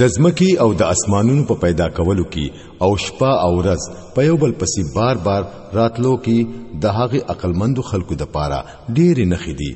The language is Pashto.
د ځمکې او د اسمانونو په پیدا کولو کې او شپه او ورځ په یو بل پسې بار بار راتلو کې د هغه عقلمندو خلکو د پاره ډېرې نخې دي